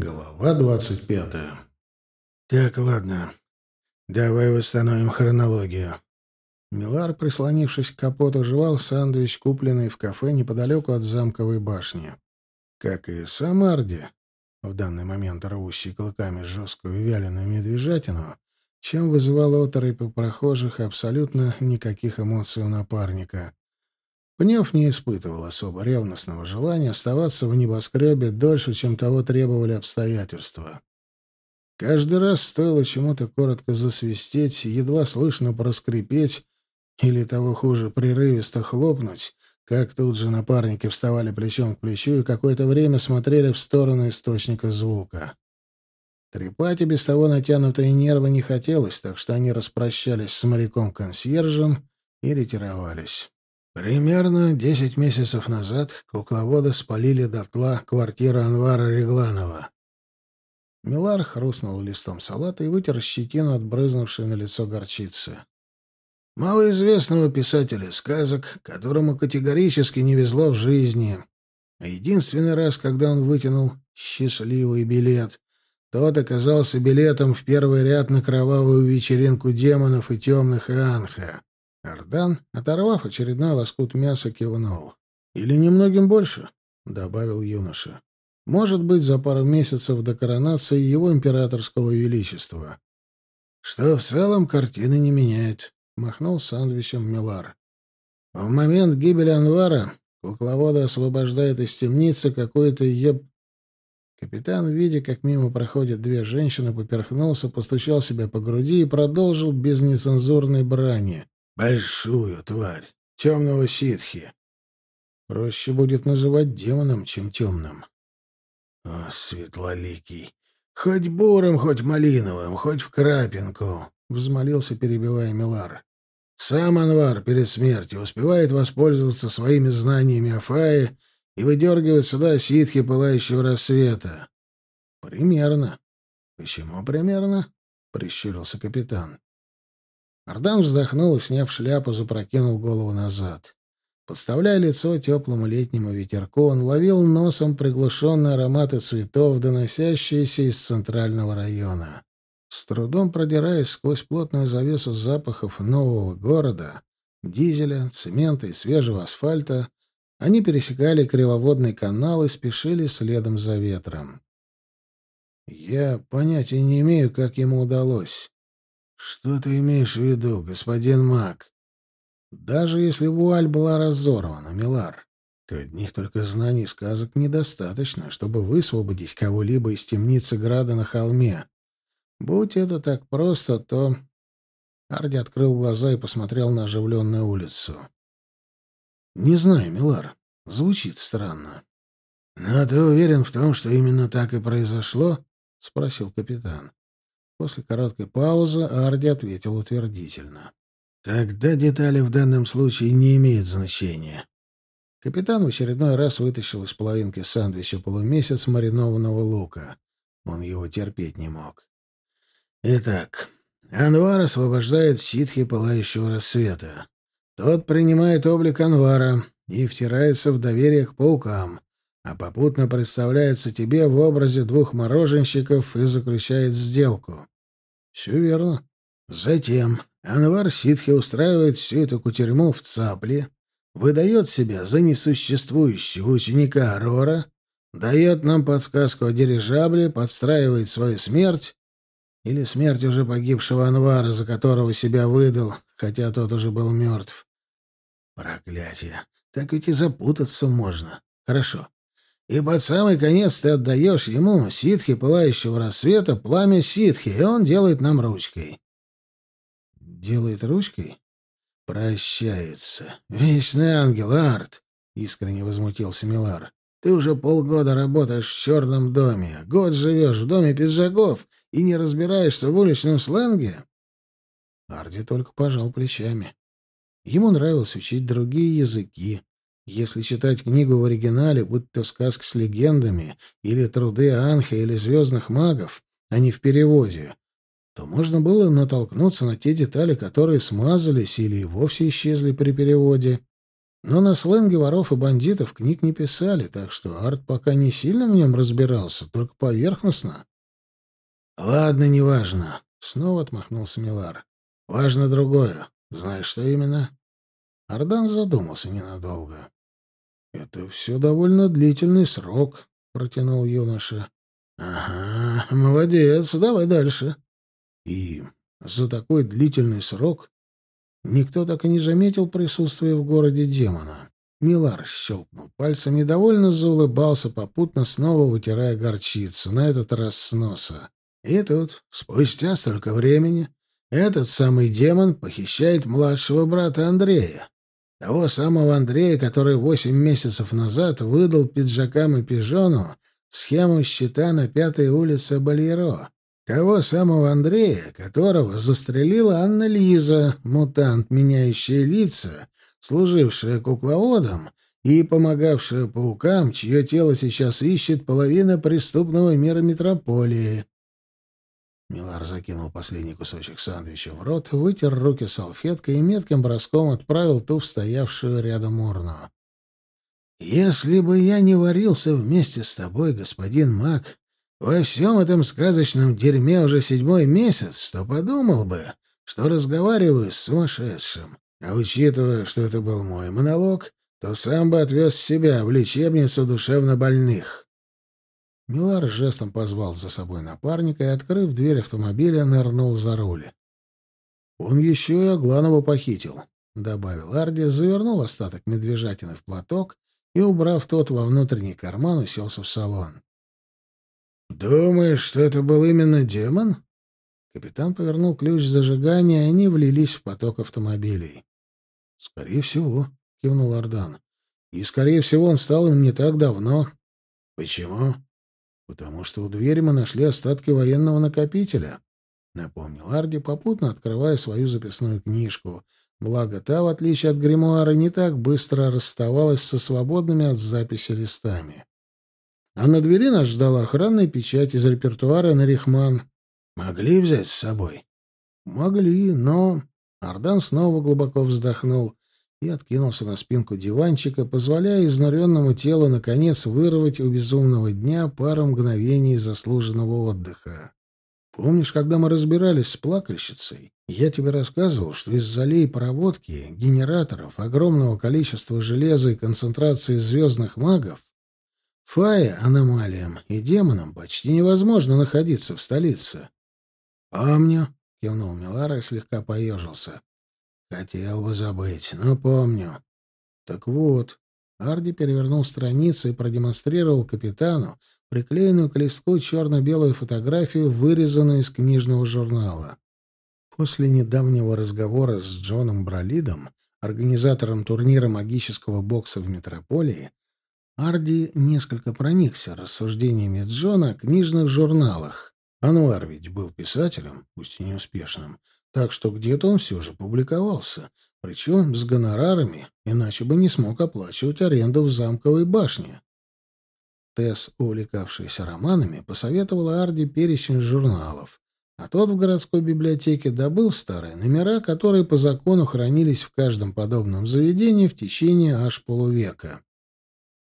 Глава двадцать пятая. «Так, ладно. Давай восстановим хронологию». Милар, прислонившись к капоту, жевал сэндвич, купленный в кафе неподалеку от замковой башни. Как и сам Арди, в данный момент рвущий клыками жесткую вяленую медвежатину, чем вызывал оторопь у прохожих абсолютно никаких эмоций у напарника. Пнев не испытывал особо ревностного желания оставаться в небоскребе дольше, чем того требовали обстоятельства. Каждый раз стоило чему-то коротко засвистеть, едва слышно проскрипеть или, того хуже, прерывисто хлопнуть, как тут же напарники вставали плечом к плечу и какое-то время смотрели в сторону источника звука. Трепать и без того натянутые нервы не хотелось, так что они распрощались с моряком-консьержем и ретировались. Примерно десять месяцев назад кукловоды спалили дотла квартиру Анвара Регланова. Милар хрустнул листом салата и вытер щетину, отбрызнувшей на лицо горчицы. Малоизвестного писателя сказок, которому категорически не везло в жизни. Единственный раз, когда он вытянул счастливый билет, тот оказался билетом в первый ряд на кровавую вечеринку демонов и темных Ианха. Ардан, оторвав очередной лоскут мяса, кивнул. «Или немногим больше», — добавил юноша. «Может быть, за пару месяцев до коронации его императорского величества». «Что в целом картины не меняет», — махнул сандвичем Милар. «В момент гибели Анвара кукловода освобождает из темницы какой-то еб...» Капитан, видя, как мимо проходят две женщины, поперхнулся, постучал себя по груди и продолжил без нецензурной брани. Большую тварь, темного ситхи. Проще будет называть демоном, чем темным. О, светлоликий! Хоть бурым, хоть малиновым, хоть в крапинку, — взмолился, перебивая Милар. Сам Анвар перед смертью успевает воспользоваться своими знаниями о Фае и выдергивать сюда ситхи пылающего рассвета. — Примерно. — Почему примерно? — прищурился капитан. Ардан вздохнул и, сняв шляпу, запрокинул голову назад. Подставляя лицо теплому летнему ветерку, он ловил носом приглушенные ароматы цветов, доносящиеся из центрального района. С трудом продираясь сквозь плотную завесу запахов нового города, дизеля, цемента и свежего асфальта, они пересекали кривоводный канал и спешили следом за ветром. Я понятия не имею, как ему удалось. «Что ты имеешь в виду, господин Мак?» «Даже если вуаль была разорвана, Милар, то одних только знаний сказок недостаточно, чтобы высвободить кого-либо из темницы Града на холме. Будь это так просто, то...» Арди открыл глаза и посмотрел на оживленную улицу. «Не знаю, Милар. Звучит странно». «Но ты уверен в том, что именно так и произошло?» — спросил капитан. После короткой паузы Арди ответил утвердительно. «Тогда детали в данном случае не имеют значения». Капитан в очередной раз вытащил из половинки сандвича полумесяц маринованного лука. Он его терпеть не мог. «Итак, Анвар освобождает ситхи пылающего рассвета. Тот принимает облик Анвара и втирается в доверие к паукам, а попутно представляется тебе в образе двух мороженщиков и заключает сделку. Все верно. Затем Анвар Ситхи устраивает всю эту кутерьму в цапле, выдает себя за несуществующего ученика Арора, дает нам подсказку о дирижабле, подстраивает свою смерть или смерть уже погибшего Анвара, за которого себя выдал, хотя тот уже был мертв. Проклятие! Так ведь и запутаться можно. Хорошо. И под самый конец ты отдаешь ему, ситхи пылающего рассвета, пламя ситхи, и он делает нам ручкой. Делает ручкой? Прощается. Вечный ангел, Арт, — искренне возмутился Милар. Ты уже полгода работаешь в черном доме, год живешь в доме пиджаков и не разбираешься в уличном сленге? Арди только пожал плечами. Ему нравилось учить другие языки, если читать книгу в оригинале, будь то сказка с легендами, или труды Анхи или звездных магов, а не в переводе, то можно было натолкнуться на те детали, которые смазались или вовсе исчезли при переводе. Но на сленге воров и бандитов книг не писали, так что Арт пока не сильно в нем разбирался, только поверхностно. «Ладно, неважно», — снова отмахнулся Милар. «Важно другое. Знаешь, что именно?» Ардан задумался ненадолго. «Это все довольно длительный срок», — протянул юноша. «Ага, молодец, давай дальше». И за такой длительный срок никто так и не заметил присутствия в городе демона. Милар щелкнул пальцами и довольно заулыбался, попутно снова вытирая горчицу, на этот раз с носа. И тут, спустя столько времени, этот самый демон похищает младшего брата Андрея. Того самого Андрея, который восемь месяцев назад выдал пиджакам и пижону схему счета на пятой улице Бальеро. Того самого Андрея, которого застрелила Анна Лиза, мутант, меняющая лица, служившая кукловодом и помогавшая паукам, чье тело сейчас ищет половина преступного мира метрополии. Милар закинул последний кусочек сандвича в рот, вытер руки салфеткой и метким броском отправил ту в стоявшую рядом урну. «Если бы я не варился вместе с тобой, господин Мак, во всем этом сказочном дерьме уже седьмой месяц, то подумал бы, что разговариваю с сумасшедшим. А учитывая, что это был мой монолог, то сам бы отвез себя в лечебницу душевнобольных». Милар жестом позвал за собой напарника и, открыв дверь автомобиля, нырнул за руль. «Он еще и Агланова похитил», — добавил Арди, завернул остаток медвежатины в платок и, убрав тот во внутренний карман, уселся в салон. «Думаешь, что это был именно демон?» Капитан повернул ключ зажигания, и они влились в поток автомобилей. «Скорее всего», — кивнул Ардан. «И, скорее всего, он стал им не так давно». «Почему?» «Потому что у двери мы нашли остатки военного накопителя», — напомнил Арди, попутно открывая свою записную книжку. Благо, та, в отличие от гримуара, не так быстро расставалась со свободными от записи листами. А на двери нас ждала охранная печать из репертуара на Рихман. «Могли взять с собой?» «Могли, но...» Ардан снова глубоко вздохнул и откинулся на спинку диванчика, позволяя изнуренному телу наконец вырвать у безумного дня пару мгновений заслуженного отдыха. Помнишь, когда мы разбирались с плакальщицей, я тебе рассказывал, что из-за лей проводки, генераторов, огромного количества железа и концентрации звездных магов Фая аномалиям и демонам почти невозможно находиться в столице. — Помню, — кивнул Милар и слегка поежился. Хотел бы забыть, но помню. Так вот, Арди перевернул страницу и продемонстрировал капитану приклеенную к листку черно-белую фотографию, вырезанную из книжного журнала. После недавнего разговора с Джоном Бролидом, организатором турнира магического бокса в метрополии, Арди несколько проникся рассуждениями Джона о книжных журналах. Ануар ведь был писателем, пусть и неуспешным, так что где-то он все же публиковался, причем с гонорарами, иначе бы не смог оплачивать аренду в замковой башне. Тесс, увлекавшаяся романами, посоветовала Арди перечень журналов, а тот в городской библиотеке добыл старые номера, которые по закону хранились в каждом подобном заведении в течение аж полувека.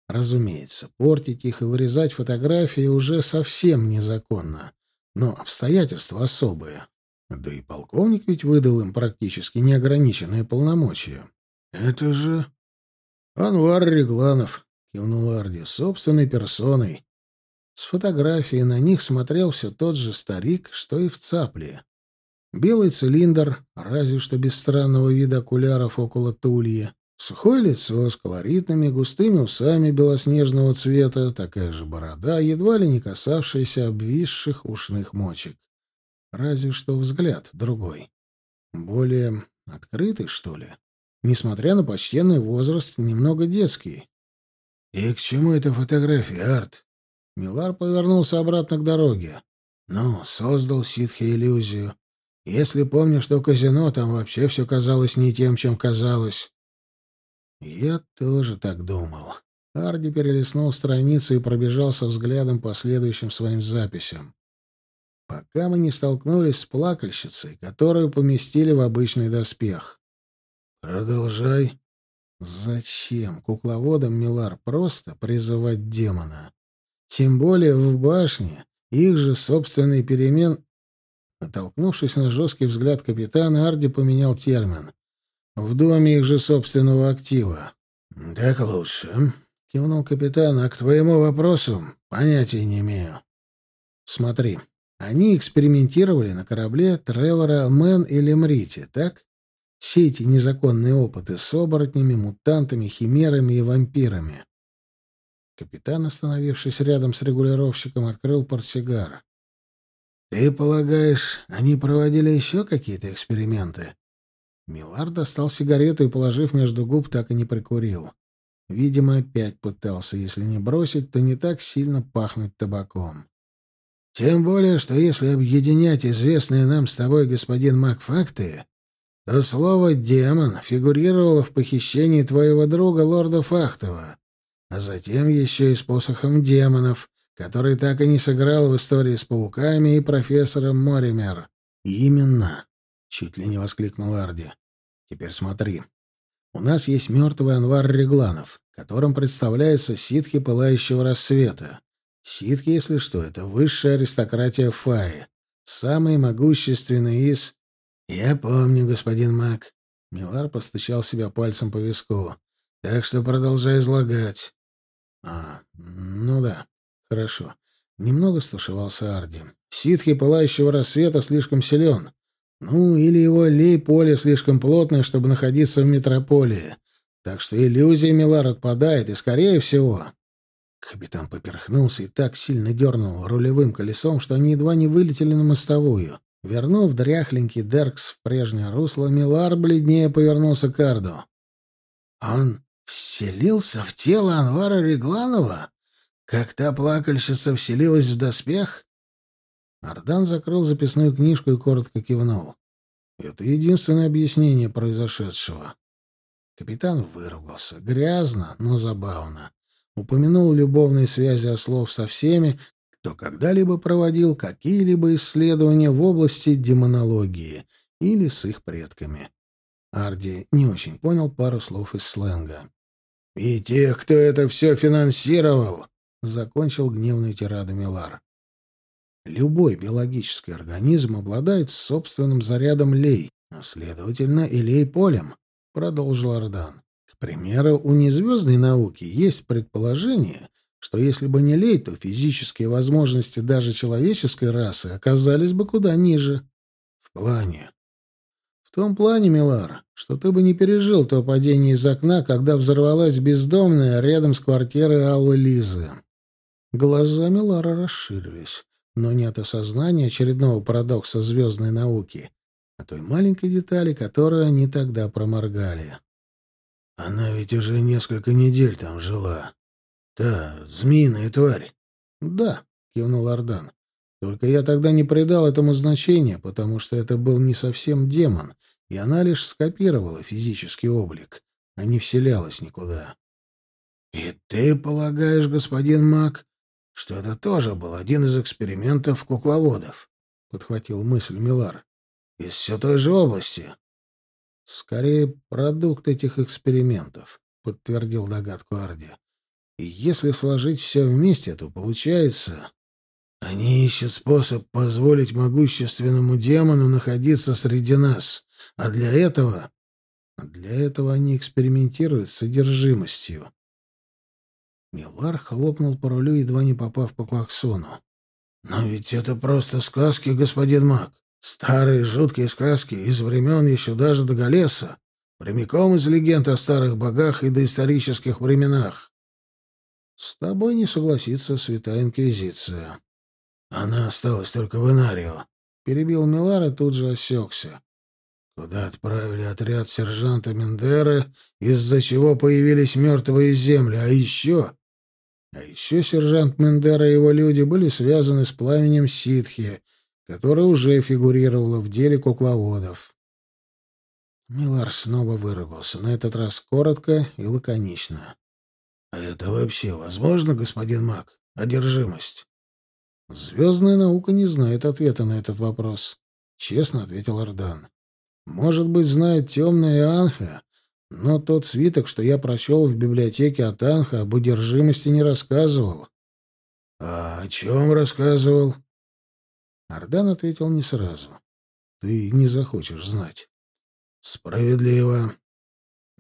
Разумеется, портить их и вырезать фотографии уже совсем незаконно, но обстоятельства особые. Да и полковник ведь выдал им практически неограниченные полномочия. «Это же...» «Анвар Регланов», — кивнул Арди, — «собственной персоной». С фотографией на них смотрел все тот же старик, что и в цапле. Белый цилиндр, разве что без странного вида окуляров около тулья. Сухое лицо с колоритными густыми усами белоснежного цвета, такая же борода, едва ли не касавшаяся обвисших ушных мочек. Разве что взгляд другой. Более открытый, что ли? Несмотря на почтенный возраст, немного детский. «И к чему эта фотография, Арт?» Милар повернулся обратно к дороге. «Ну, создал ситхи иллюзию. Если помню, что казино, там вообще все казалось не тем, чем казалось». «Я тоже так думал». Арди перелистнул страницу и пробежался взглядом по следующим своим записям пока мы не столкнулись с плакальщицей, которую поместили в обычный доспех. «Продолжай». Зачем кукловодам Милар просто призывать демона? Тем более в башне их же собственный перемен... Натолкнувшись на жесткий взгляд капитана, Арди поменял термин. В доме их же собственного актива. «Так лучше», — кивнул капитан, — «а к твоему вопросу понятия не имею». «Смотри, они экспериментировали на корабле Тревора Мэн или Мрити, так? Все эти незаконные опыты с оборотнями, мутантами, химерами и вампирами. Капитан, остановившись рядом с регулировщиком, открыл портсигар. «Ты полагаешь, они проводили еще какие-то эксперименты?» Милар достал сигарету и, положив между губ, так и не прикурил. Видимо, опять пытался, если не бросить, то не так сильно пахнуть табаком. Тем более, что если объединять известные нам с тобой, господин Мак, факты, то слово «демон» фигурировало в похищении твоего друга, лорда Фахтова, а затем еще и с посохом демонов, который так и не сыграл в истории с пауками и профессором Моример. «Именно!» — чуть ли не воскликнул Арди. «Теперь смотри. У нас есть мертвый Анвар Регланов, которым представляется ситхи Пылающего Рассвета. Ситхи, если что, это высшая аристократия Фаи, самый могущественный из... «Я помню, господин Мак». Милар постучал себя пальцем по виску. «Так что продолжай излагать». «А, ну да, хорошо». Немного стушевался Арди. «Ситхи Пылающего Рассвета слишком силен. Ну, или его лей-поле слишком плотное, чтобы находиться в метрополии. Так что иллюзия Милар отпадает, и, скорее всего...» Капитан поперхнулся и так сильно дернул рулевым колесом, что они едва не вылетели на мостовую. Вернув дряхленький Деркс в прежнее русло, Милар бледнее повернулся к Арду. «Он вселился в тело Анвара Регланова? Как та плакальщица вселилась в доспех?» Ардан закрыл записную книжку и коротко кивнул. «Это единственное объяснение произошедшего». Капитан выругался. Грязно, но забавно. Упомянул любовные связи ослов со всеми, кто когда-либо проводил какие-либо исследования в области демонологии или с их предками. Арди не очень понял пару слов из сленга. «И тех, кто это все финансировал!» — закончил гневную тираду Милар. Любой биологический организм обладает собственным зарядом лей, а, следовательно, и лей-полем, — продолжил Ардан. Примеру, у незвездной науки есть предположение, что если бы не лей, то физические возможности даже человеческой расы оказались бы куда ниже. В плане. В том плане, Милар, что ты бы не пережил то падение из окна, когда взорвалась бездомная рядом с квартирой Аллы Лизы. Глаза Милара расширились, но не от осознания очередного парадокса звездной науки, а той маленькой детали, которую они тогда проморгали. Она ведь уже несколько недель там жила. «Та змеиная тварь». «Да», — кивнул Ардан. «Только я тогда не придал этому значения, потому что это был не совсем демон, и она лишь скопировала физический облик, а не вселялась никуда». «И ты полагаешь, господин Мак, что это тоже был один из экспериментов кукловодов?» — подхватил мысль Милар. «Из все той же области». «Скорее, продукт этих экспериментов», — подтвердил догадку Арди. И если сложить все вместе, то получается... Они ищут способ позволить могущественному демону находиться среди нас. А для этого... А для этого они экспериментируют с содержимостью. Милар хлопнул по рулю, едва не попав по клаксону. «Но ведь это просто сказки, господин Мак. Старые жуткие сказки из времен еще даже до Галеса. Прямиком из легенд о старых богах и доисторических временах. С тобой не согласится Святая Инквизиция. Она осталась только в Инарио. Перебил Милар и тут же осекся. Куда отправили отряд сержанта Мендера, из-за чего появились мертвые земли. А еще... А еще сержант Мендера и его люди были связаны с пламенем ситхи, которое уже фигурировало в деле кукловодов. Милар снова выругался, на этот раз коротко и лаконично. А это вообще возможно, господин Мак? Одержимость? Звездная наука не знает ответа на этот вопрос, честно ответил Ардан. Может быть, знает темная Анха, Но тот свиток, что я прочел в библиотеке Атанха, об удержимости не рассказывал. — А о чем рассказывал? Ардан ответил не сразу. — Ты не захочешь знать. — Справедливо.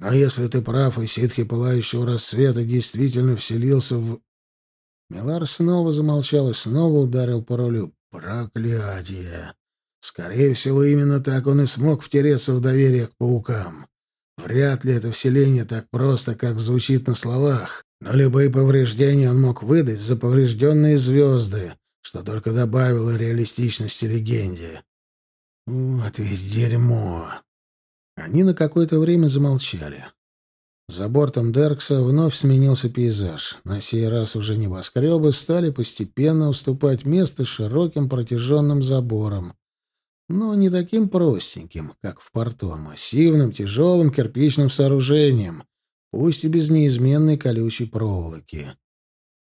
А если ты прав, и ситхи пылающего рассвета действительно вселился в... Милар снова замолчал и снова ударил по рулю. Проклятие! Скорее всего, именно так он и смог втереться в доверие к паукам. Вряд ли это вселение так просто, как звучит на словах, но любые повреждения он мог выдать за поврежденные звезды, что только добавило реалистичности легенде. Вот ведь дерьмо. Они на какое-то время замолчали. За бортом Деркса вновь сменился пейзаж. На сей раз уже небоскребы стали постепенно уступать место широким протяженным заборам. Но не таким простеньким, как в порту, а массивным, тяжелым кирпичным сооружением, пусть и без неизменной колючей проволоки.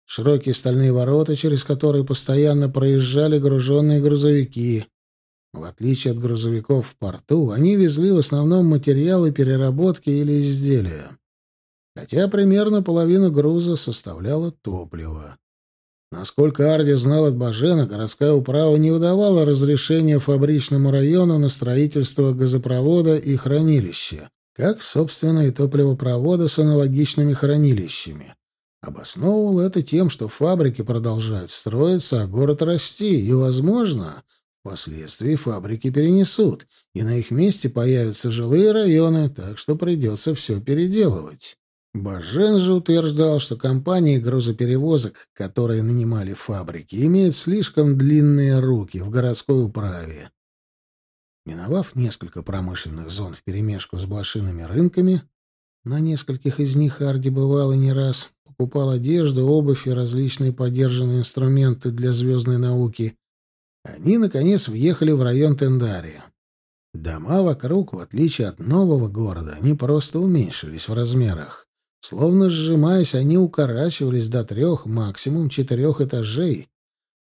Широкие стальные ворота, через которые постоянно проезжали груженные грузовики, в отличие от грузовиков в порту, они везли в основном материалы переработки или изделия. Хотя примерно половину груза составляло топливо. Насколько Арди знал от Бажена, городская управа не выдавала разрешения фабричному району на строительство газопровода и хранилища, как, собственно, и топливопровода с аналогичными хранилищами. Обосновывал это тем, что фабрики продолжают строиться, а город расти, и, возможно, Впоследствии фабрики перенесут, и на их месте появятся жилые районы, так что придется все переделывать. Бажен же утверждал, что компании грузоперевозок, которые нанимали фабрики, имеют слишком длинные руки в городской управе. Миновав несколько промышленных зон вперемешку с блошиными рынками, на нескольких из них Арди бывал и не раз, покупал одежду, обувь и различные подержанные инструменты для звездной науки, они, наконец, въехали в район Тендария. Дома вокруг, в отличие от нового города, не просто уменьшились в размерах. Словно сжимаясь, они укорачивались до трех, максимум четырех этажей.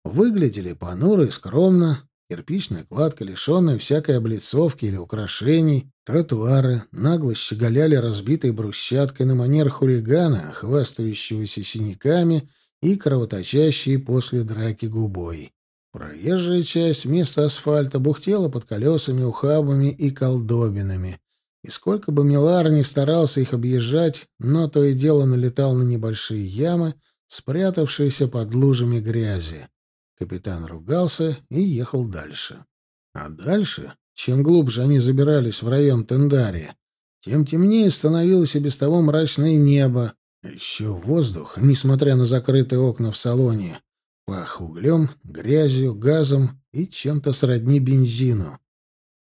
Выглядели понуро и скромно. Кирпичная кладка, лишенная всякой облицовки или украшений, тротуары нагло щеголяли разбитой брусчаткой на манер хулигана, хвастающегося синяками и кровоточащей после драки губой. Проезжая часть вместо асфальта бухтела под колесами, ухабами и колдобинами. И сколько бы Милар ни старался их объезжать, но то и дело налетал на небольшие ямы, спрятавшиеся под лужами грязи. Капитан ругался и ехал дальше. А дальше, чем глубже они забирались в район Тендария, тем темнее становилось и без того мрачное небо, а еще воздух, несмотря на закрытые окна в салоне, Пах углем, грязью, газом и чем-то сродни бензину.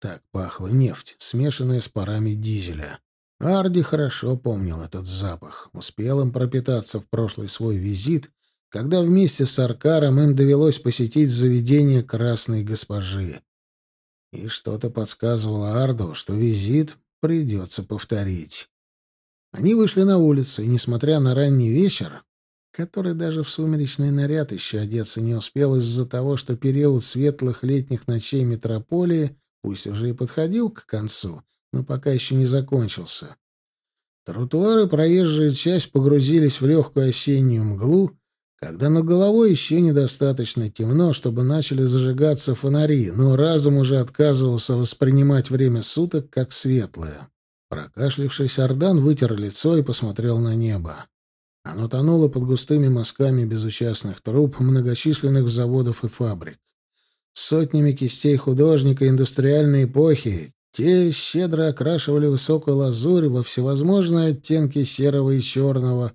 Так пахла нефть, смешанная с парами дизеля. Арди хорошо помнил этот запах. Успел им пропитаться в прошлый свой визит, когда вместе с Аркаром им довелось посетить заведение Красной Госпожи. И что-то подсказывало Арду, что визит придется повторить. Они вышли на улицу, и, несмотря на ранний вечер, который даже в сумеречный наряд еще одеться не успел из-за того, что период светлых летних ночей метрополии пусть уже и подходил к концу, но пока еще не закончился. Тротуары проезжая часть погрузились в легкую осеннюю мглу, когда над головой еще недостаточно темно, чтобы начали зажигаться фонари, но разум уже отказывался воспринимать время суток как светлое. Прокашлившись, Ордан вытер лицо и посмотрел на небо. Оно тонуло под густыми мазками безучастных труб многочисленных заводов и фабрик. Сотнями кистей художника индустриальной эпохи те щедро окрашивали высокую лазурь во всевозможные оттенки серого и черного,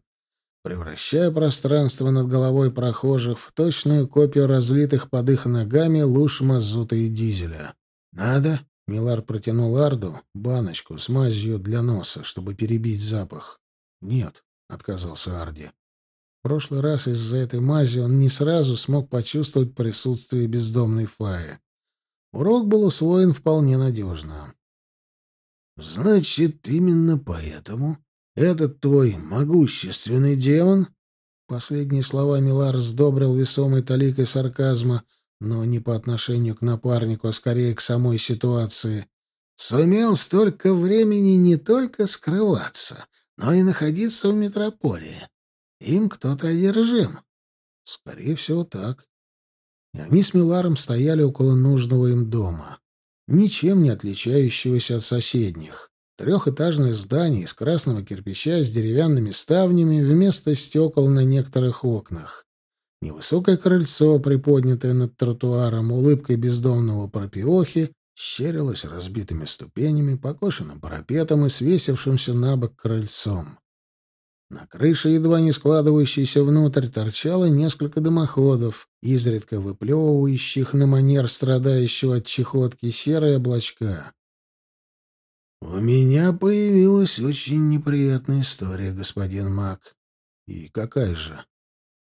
превращая пространство над головой прохожих в точную копию разлитых под их ногами луж мазута и дизеля. «Надо?» — Милар протянул Арду баночку с мазью для носа, чтобы перебить запах. «Нет», — отказался Арди. В прошлый раз из-за этой мази он не сразу смог почувствовать присутствие бездомной Фаи. Урок был усвоен вполне надежно. «Значит, именно поэтому этот твой могущественный демон...» Последние слова Милар сдобрил весомой таликой сарказма, но не по отношению к напарнику, а скорее к самой ситуации. сумел столько времени не только скрываться, но и находиться в метрополии. Им кто-то одержим. Скорее всего, так. И они с Миларом стояли около нужного им дома, ничем не отличающегося от соседних. Трехэтажное здание из красного кирпича с деревянными ставнями вместо стекол на некоторых окнах. Невысокое крыльцо, приподнятое над тротуаром, улыбкой бездомного пропиохи, щерилось разбитыми ступенями, покошенным парапетом и свесившимся на бок крыльцом. На крыше, едва не складывающейся внутрь, торчало несколько дымоходов, изредка выплевывающих на манер страдающего от чехотки серые облачка. «У меня появилась очень неприятная история, господин Мак. И какая же?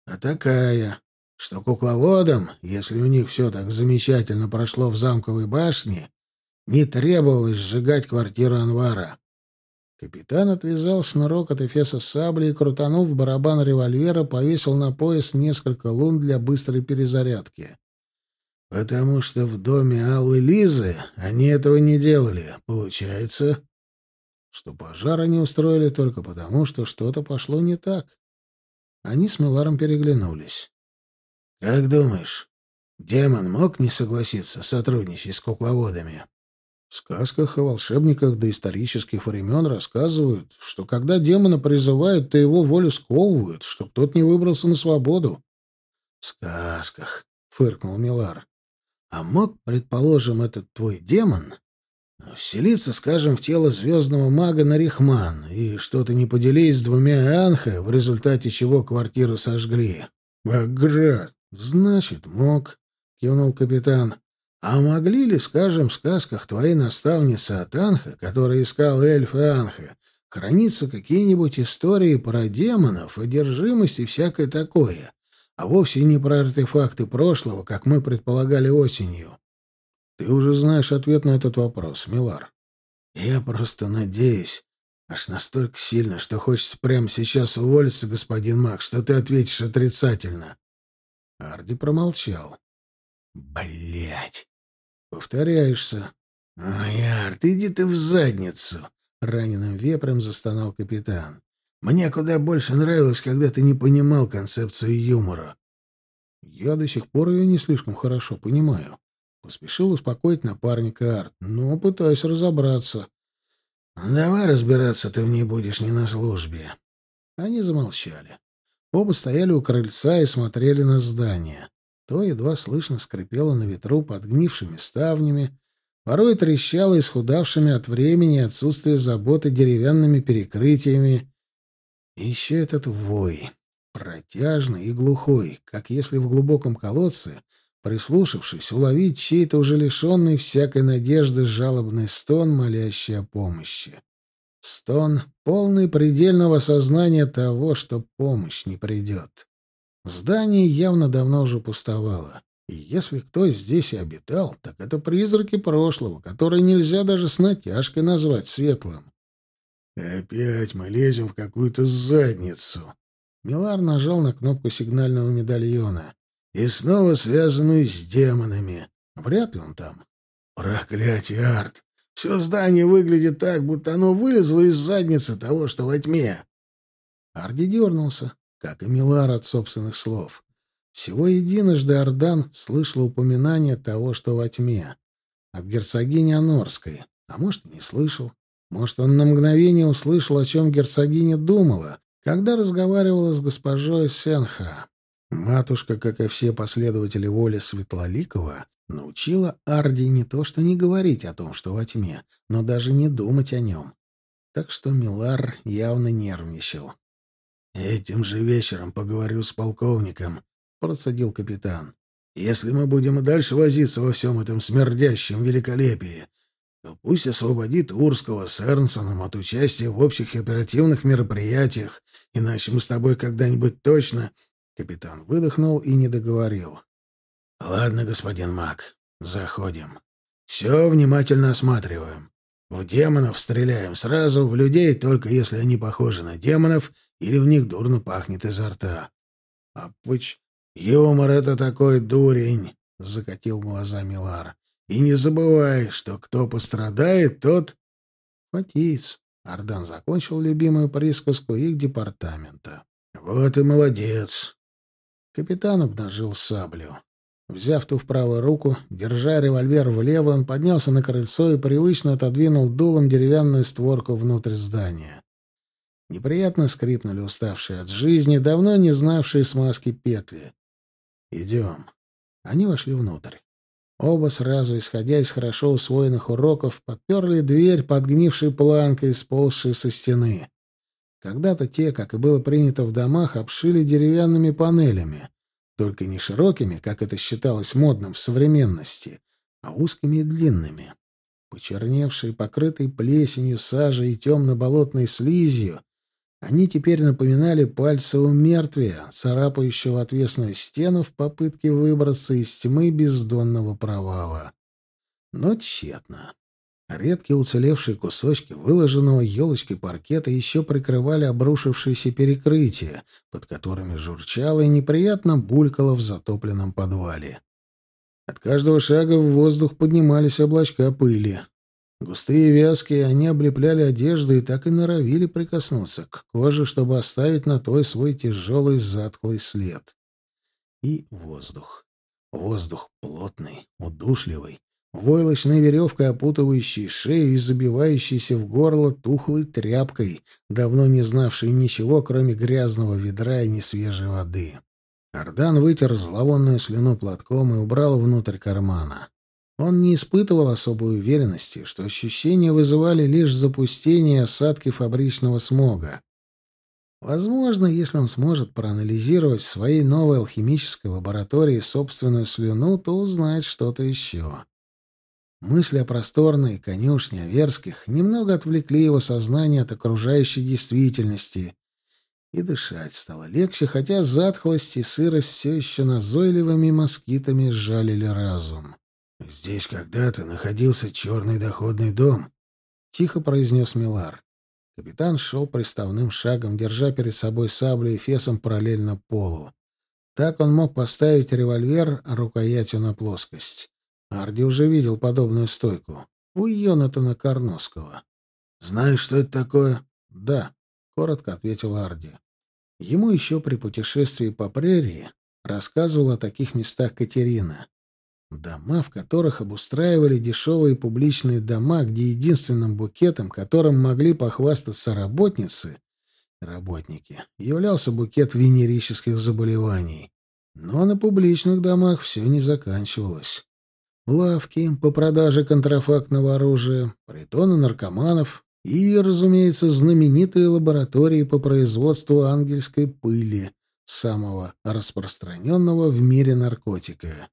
А такая, что кукловодам, если у них все так замечательно прошло в замковой башне, не требовалось сжигать квартиру Анвара. Капитан отвязал шнурок от эфеса сабли и, крутанув барабан револьвера, повесил на пояс несколько лун для быстрой перезарядки. Потому что в доме Аллы Лизы они этого не делали. Получается, что пожар они устроили только потому, что что-то пошло не так. Они с Миларом переглянулись. «Как думаешь, демон мог не согласиться сотрудничать с кукловодами?» В сказках о волшебниках доисторических времен рассказывают, что когда демона призывают, то его волю сковывают, чтоб тот не выбрался на свободу. — В сказках, — фыркнул Милар. А мог, предположим, этот твой демон вселиться, скажем, в тело звездного мага Нарихман и что-то не поделить с двумя Анха, в результате чего квартиру сожгли? — Баграт, значит, мог, — кивнул капитан. — А могли ли, скажем, в сказках твоей наставницы от Анха, которая искал эльф и Анха, храниться какие-нибудь истории про демонов, одержимость и всякое такое? А вовсе не про артефакты прошлого, как мы предполагали осенью. Ты уже знаешь ответ на этот вопрос, Милар. Я просто надеюсь, аж настолько сильно, что хочется прямо сейчас уволиться, господин Мак, что ты ответишь отрицательно. Арди промолчал. Блять. Повторяешься. Ой, Арт, иди ты в задницу. Раненым вепрем застонал капитан. Мне куда больше нравилось, когда ты не понимал концепцию юмора. Я до сих пор ее не слишком хорошо понимаю. Поспешил успокоить напарника Арт, но пытаюсь разобраться. «Давай разбираться ты в ней будешь не на службе». Они замолчали. Оба стояли у крыльца и смотрели на здание. То едва слышно скрипело на ветру подгнившими ставнями, порой трещало исхудавшими от времени отсутствия заботы деревянными перекрытиями, и еще этот вой, протяжный и глухой, как если в глубоком колодце, прислушавшись, уловить чей-то уже лишенный всякой надежды жалобный стон, молящий о помощи. Стон, полный предельного сознания того, что помощь не придет. Здание явно давно уже пустовало. И если кто здесь и обитал, так это призраки прошлого, которые нельзя даже с натяжкой назвать светлым. «Опять мы лезем в какую-то задницу». Милар нажал на кнопку сигнального медальона. «И снова связанную с демонами. Вряд ли он там». «Проклятие, Арт! Все здание выглядит так, будто оно вылезло из задницы того, что во тьме». Арди дернулся, как и Милар от собственных слов. Всего единожды Ардан слышал упоминание того, что во тьме. От герцогини Анорской. А может, и не слышал. Может, он на мгновение услышал, о чем герцогиня думала, когда разговаривала с госпожой Сенха. Матушка, как и все последователи воли Светлоликова, научила Арди не то что не говорить о том, что во тьме, но даже не думать о нем. Так что Милар явно нервничал. «Этим же вечером поговорю с полковником», — процедил капитан. «Если мы будем и дальше возиться во всем этом смердящем великолепии, то пусть освободит Урского с Эрнсоном от участия в общих оперативных мероприятиях, иначе мы с тобой когда-нибудь точно...» Капитан выдохнул и не договорил. «Ладно, господин Мак, заходим. Все внимательно осматриваем. В демонов стреляем сразу, в людей только если они похожи на демонов или в них дурно пахнет изо рта. А пуч... Юмор — это такой дурень!» — закатил глаза Милар. И не забывай, что кто пострадает, тот... Фатиц. Ардан закончил любимую присказку их департамента. Вот и молодец. Капитан обнажил саблю. Взяв ту в правую руку, держа револьвер в левую, он поднялся на крыльцо и привычно отодвинул дулом деревянную створку внутрь здания. Неприятно скрипнули уставшие от жизни, давно не знавшие смазки петли. «Идем». Они вошли внутрь. Оба сразу, исходя из хорошо усвоенных уроков, подперли дверь, подгнившей планкой, сползшей со стены. Когда-то те, как и было принято в домах, обшили деревянными панелями только не широкими, как это считалось модным в современности, а узкими и длинными. Почерневшие, покрытые плесенью, сажей и темно-болотной слизью, они теперь напоминали пальцы у мертвия, царапающего отвесную стену в попытке выбраться из тьмы бездонного провала. Но тщетно. Редкие уцелевшие кусочки выложенного елочкой паркета еще прикрывали обрушившиеся перекрытия, под которыми журчало и неприятно булькало в затопленном подвале. От каждого шага в воздух поднимались облачка пыли. Густые и вязкие, они облепляли одежду и так и норовили прикоснуться к коже, чтобы оставить на той свой тяжелый затхлый след. И воздух. Воздух плотный, удушливый, войлочной веревкой опутывающей шею и забивающейся в горло тухлой тряпкой, давно не знавшей ничего, кроме грязного ведра и несвежей воды. Ардан вытер зловонную слюну платком и убрал внутрь кармана. Он не испытывал особой уверенности, что ощущения вызывали лишь запустение осадки фабричного смога. Возможно, если он сможет проанализировать в своей новой алхимической лаборатории собственную слюну, то узнает что-то еще. Мысли о просторной конюшне Аверских немного отвлекли его сознание от окружающей действительности, и дышать стало легче, хотя затхлость и сырость все еще назойливыми москитами сжалили разум. «Здесь когда-то находился черный доходный дом», — тихо произнес Милар. Капитан шел приставным шагом, держа перед собой саблю и фесом параллельно полу. Так он мог поставить револьвер рукоятью на плоскость. Арди уже видел подобную стойку. У Йонатана Карновского. «Знаешь, что это такое?» «Да», — коротко ответил Арди. Ему еще при путешествии по прерии рассказывала о таких местах Катерина. Дома, в которых обустраивали дешевые публичные дома, где единственным букетом, которым могли похвастаться работницы, работники, являлся букет венерических заболеваний. Но на публичных домах все не заканчивалось лавки по продаже контрафактного оружия, притоны наркоманов и, разумеется, знаменитые лаборатории по производству ангельской пыли, самого распространенного в мире наркотика.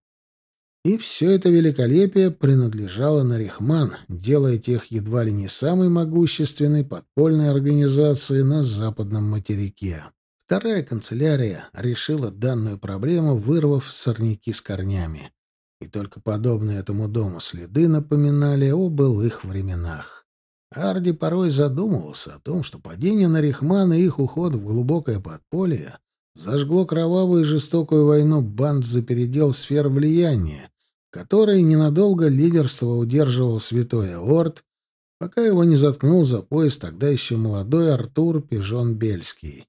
И все это великолепие принадлежало Нарихман, делая тех едва ли не самой могущественной подпольной организацией на западном материке. Вторая канцелярия решила данную проблему, вырвав сорняки с корнями и только подобные этому дому следы напоминали о былых временах. Арди порой задумывался о том, что падение на Рихман и их уход в глубокое подполье зажгло кровавую и жестокую войну банд за передел сфер влияния, которой ненадолго лидерство удерживал святой Орд, пока его не заткнул за пояс тогда еще молодой Артур Пижон Бельский.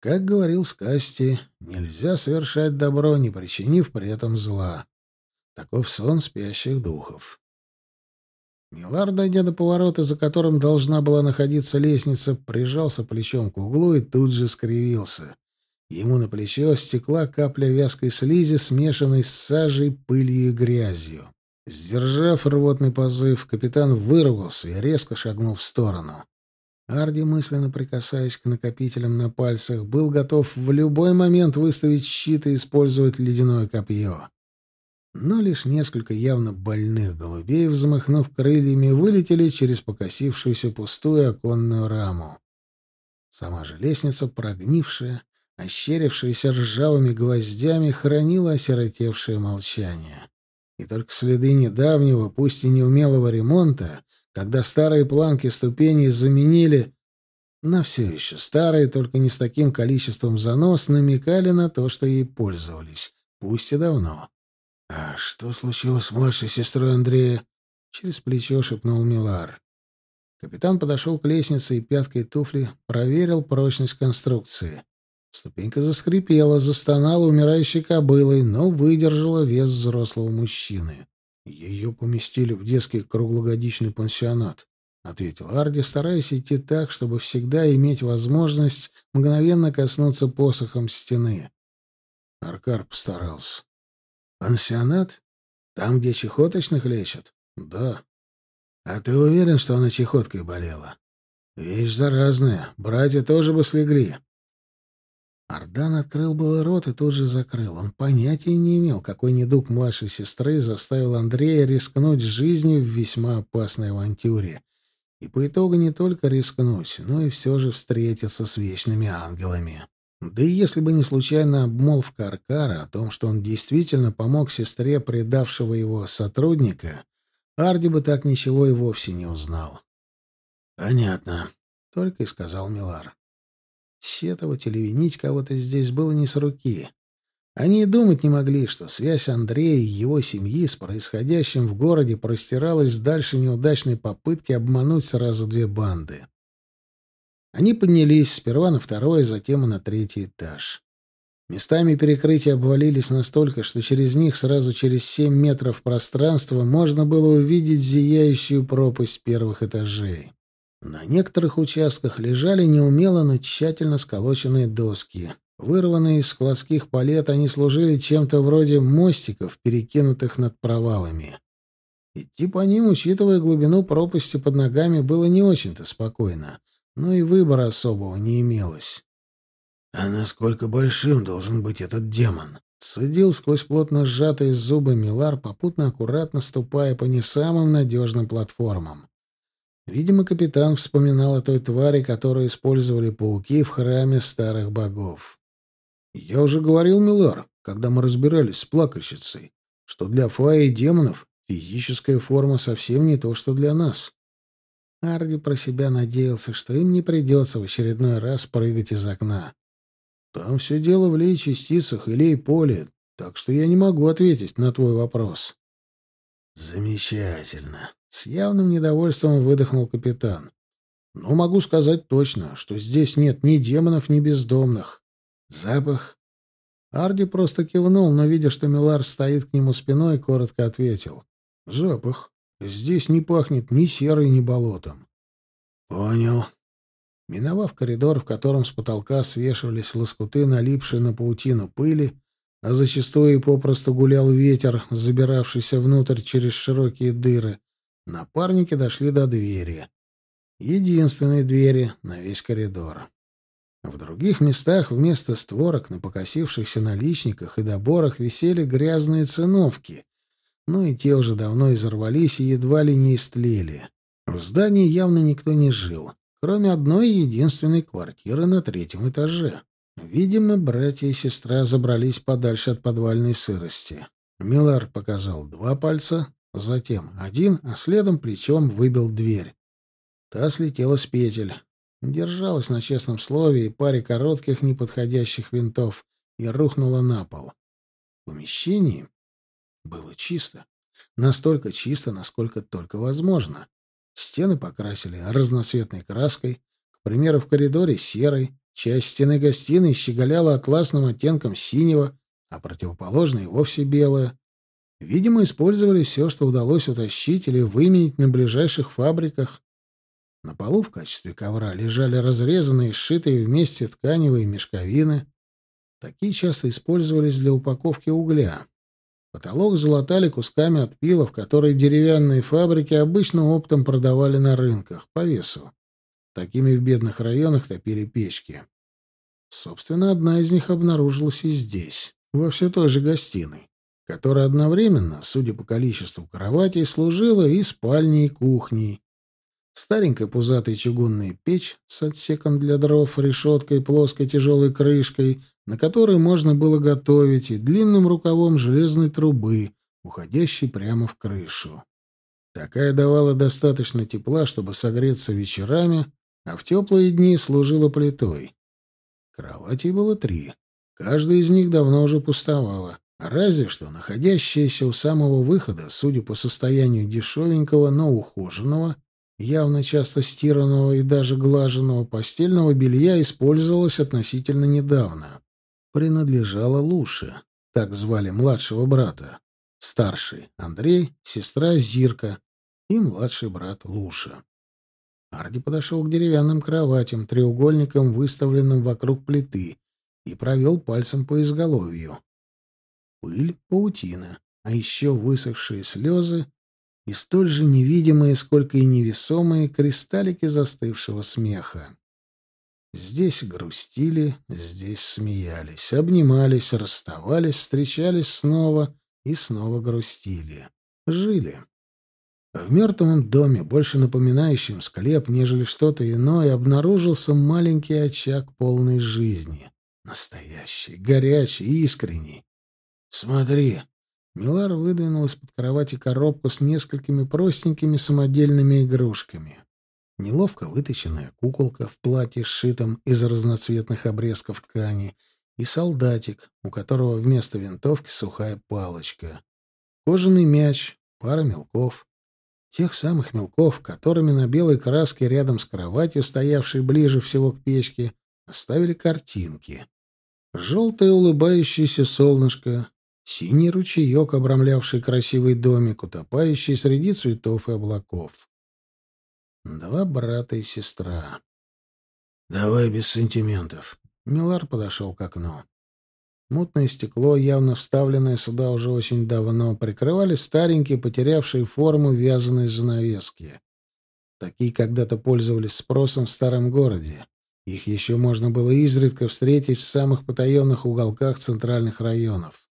Как говорил Скасти, нельзя совершать добро, не причинив при этом зла. Таков сон спящих духов. Милар, дойдя до поворота, за которым должна была находиться лестница, прижался плечом к углу и тут же скривился. Ему на плечо стекла капля вязкой слизи, смешанной с сажей, пылью и грязью. Сдержав рвотный позыв, капитан выругался и резко шагнул в сторону. Арди, мысленно прикасаясь к накопителям на пальцах, был готов в любой момент выставить щит и использовать ледяное копье но лишь несколько явно больных голубей, взмахнув крыльями, вылетели через покосившуюся пустую оконную раму. Сама же лестница, прогнившая, ощерившаяся ржавыми гвоздями, хранила осиротевшее молчание. И только следы недавнего, пусть и неумелого ремонта, когда старые планки ступеней заменили на все еще старые, только не с таким количеством занос, намекали на то, что ей пользовались, пусть и давно. «А что случилось с младшей сестрой Андрея?» — через плечо шепнул Милар. Капитан подошел к лестнице и пяткой туфли проверил прочность конструкции. Ступенька заскрипела, застонала умирающей кобылой, но выдержала вес взрослого мужчины. Ее поместили в детский круглогодичный пансионат. — ответил Арди, стараясь идти так, чтобы всегда иметь возможность мгновенно коснуться посохом стены. Аркар постарался. «Пансионат? Там, где чехоточных лечат?» «Да». «А ты уверен, что она чехоткой болела?» «Вещь заразная. Братья тоже бы слегли». Ардан открыл было рот и тут же закрыл. Он понятия не имел, какой недуг младшей сестры заставил Андрея рискнуть жизнью в весьма опасной авантюре и по итогу не только рискнуть, но и все же встретиться с вечными ангелами. Да и если бы не случайно обмолвка Аркара о том, что он действительно помог сестре предавшего его сотрудника, Арди бы так ничего и вовсе не узнал. «Понятно», — только и сказал Милар. Сетовать или винить кого-то здесь было не с руки. Они и думать не могли, что связь Андрея и его семьи с происходящим в городе простиралась дальше неудачной попытки обмануть сразу две банды. Они поднялись сперва на второй, затем и на третий этаж. Местами перекрытия обвалились настолько, что через них сразу через семь метров пространства можно было увидеть зияющую пропасть первых этажей. На некоторых участках лежали неумело, но тщательно сколоченные доски. Вырванные из складских палет, они служили чем-то вроде мостиков, перекинутых над провалами. Идти по ним, учитывая глубину пропасти под ногами, было не очень-то спокойно, но и выбора особого не имелось. «А насколько большим должен быть этот демон?» Садил сквозь плотно сжатые зубы Милар, попутно аккуратно ступая по не самым надежным платформам. Видимо, капитан вспоминал о той твари, которую использовали пауки в храме старых богов. Я уже говорил, Милар, когда мы разбирались с плакальщицей, что для фаи и демонов физическая форма совсем не то, что для нас. Арди про себя надеялся, что им не придется в очередной раз прыгать из окна. Там все дело в лей-частицах и лей-поле, так что я не могу ответить на твой вопрос. Замечательно. С явным недовольством выдохнул капитан. Но могу сказать точно, что здесь нет ни демонов, ни бездомных. Запах? Арди просто кивнул, но, видя, что Милар стоит к нему спиной, коротко ответил. Запах. Здесь не пахнет ни серой, ни болотом. Понял. Миновав коридор, в котором с потолка свешивались лоскуты, налипшие на паутину пыли, а зачастую и попросту гулял ветер, забиравшийся внутрь через широкие дыры, напарники дошли до двери. Единственной двери на весь коридор. В других местах вместо створок на покосившихся наличниках и доборах висели грязные циновки, но и те уже давно изорвались и едва ли не истлели. В здании явно никто не жил, кроме одной единственной квартиры на третьем этаже. Видимо, братья и сестра забрались подальше от подвальной сырости. Миллар показал два пальца, затем один, а следом плечом выбил дверь. Та слетела с петель. Держалась на честном слове и паре коротких неподходящих винтов и рухнула на пол. В помещении было чисто. Настолько чисто, насколько только возможно. Стены покрасили разноцветной краской, к примеру, в коридоре серой, часть стены гостиной щеголяла атласным оттенком синего, а противоположная вовсе белая. Видимо, использовали все, что удалось утащить или выменить на ближайших фабриках. На полу в качестве ковра лежали разрезанные, сшитые вместе тканевые мешковины. Такие часто использовались для упаковки угля. Потолок залатали кусками от пилов, которые деревянные фабрики обычно оптом продавали на рынках, по весу. Такими в бедных районах топили печки. Собственно, одна из них обнаружилась и здесь, во все той же гостиной, которая одновременно, судя по количеству кроватей, служила и спальней, и кухней, Старенькая пузатая чугунная печь с отсеком для дров, решеткой, плоской тяжелой крышкой, на которой можно было готовить, и длинным рукавом железной трубы, уходящей прямо в крышу. Такая давала достаточно тепла, чтобы согреться вечерами, а в теплые дни служила плитой. Кроватей было три. Каждая из них давно уже пустовала. Разве что находящаяся у самого выхода, судя по состоянию дешевенького, но ухоженного, явно часто стиранного и даже глаженного постельного белья использовалась относительно недавно. Принадлежала Луше, так звали младшего брата. Старший — Андрей, сестра Зирка и младший брат Луша. Арди подошел к деревянным кроватям, треугольникам, выставленным вокруг плиты, и провел пальцем по изголовью. Пыль, паутина, а еще высохшие слезы и столь же невидимые, сколько и невесомые кристаллики застывшего смеха. Здесь грустили, здесь смеялись, обнимались, расставались, встречались снова и снова грустили. Жили. В мертвом доме, больше напоминающем склеп, нежели что-то иное, обнаружился маленький очаг полной жизни. Настоящий, горячий, искренний. «Смотри!» Милар выдвинул из-под кровати коробку с несколькими простенькими самодельными игрушками. Неловко выточенная куколка в платье, сшитом из разноцветных обрезков ткани, и солдатик, у которого вместо винтовки сухая палочка. Кожаный мяч, пара мелков, Тех самых мелков, которыми на белой краске рядом с кроватью, стоявшей ближе всего к печке, оставили картинки. Желтое улыбающееся солнышко, синий ручеек, обрамлявший красивый домик, утопающий среди цветов и облаков. Два брата и сестра. «Давай без сантиментов». Милар подошел к окну. Мутное стекло, явно вставленное сюда уже очень давно, прикрывали старенькие, потерявшие форму вязаные занавески. Такие когда-то пользовались спросом в старом городе. Их еще можно было изредка встретить в самых потаенных уголках центральных районов.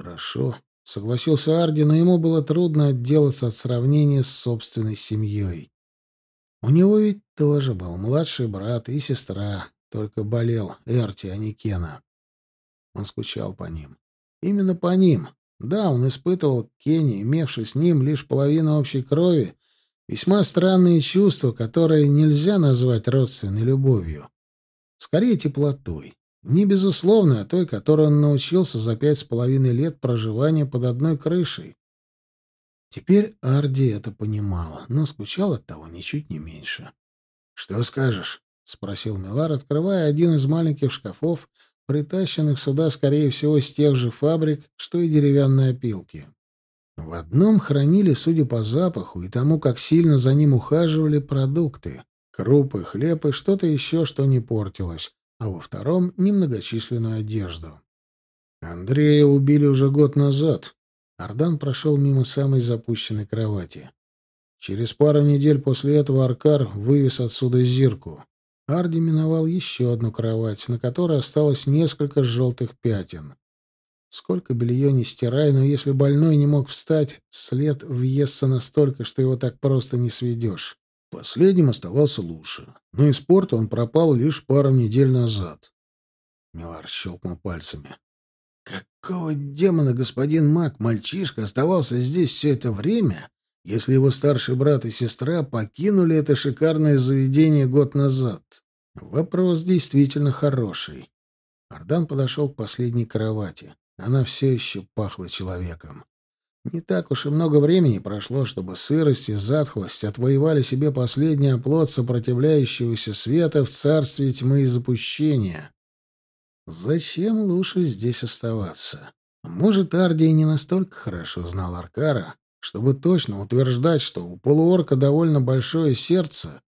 «Хорошо», — согласился Арди, но ему было трудно отделаться от сравнения с собственной семьей. У него ведь тоже был младший брат и сестра, только болел Эрти, а не Кена. Он скучал по ним. Именно по ним. Да, он испытывал Кенни, имевший с ним лишь половину общей крови, весьма странные чувства, которые нельзя назвать родственной любовью. Скорее, теплотой. Не безусловно, а той, которой он научился за пять с половиной лет проживания под одной крышей. Теперь Арди это понимал, но скучал от того ничуть не меньше. — Что скажешь? — спросил Милар, открывая один из маленьких шкафов, притащенных сюда, скорее всего, с тех же фабрик, что и деревянные опилки. В одном хранили, судя по запаху и тому, как сильно за ним ухаживали, продукты — крупы, хлеб и что-то еще, что не портилось, а во втором — немногочисленную одежду. Андрея убили уже год назад. Ардан прошел мимо самой запущенной кровати. Через пару недель после этого Аркар вывез отсюда зирку. Арди миновал еще одну кровать, на которой осталось несколько желтых пятен. Сколько белье не стирай, но если больной не мог встать, след въестся настолько, что его так просто не сведешь. Последним оставался Луша, но из порта он пропал лишь пару недель назад. Милар щелкнул пальцами. «Какого демона господин Мак, мальчишка, оставался здесь все это время, если его старший брат и сестра покинули это шикарное заведение год назад? Вопрос действительно хороший. Ардан подошел к последней кровати. Она все еще пахла человеком. Не так уж и много времени прошло, чтобы сырость и затхлость отвоевали себе последний оплот сопротивляющегося света в царстве тьмы и запущения. Зачем лучше здесь оставаться? Может, Ардий не настолько хорошо знал Аркара, чтобы точно утверждать, что у полуорка довольно большое сердце,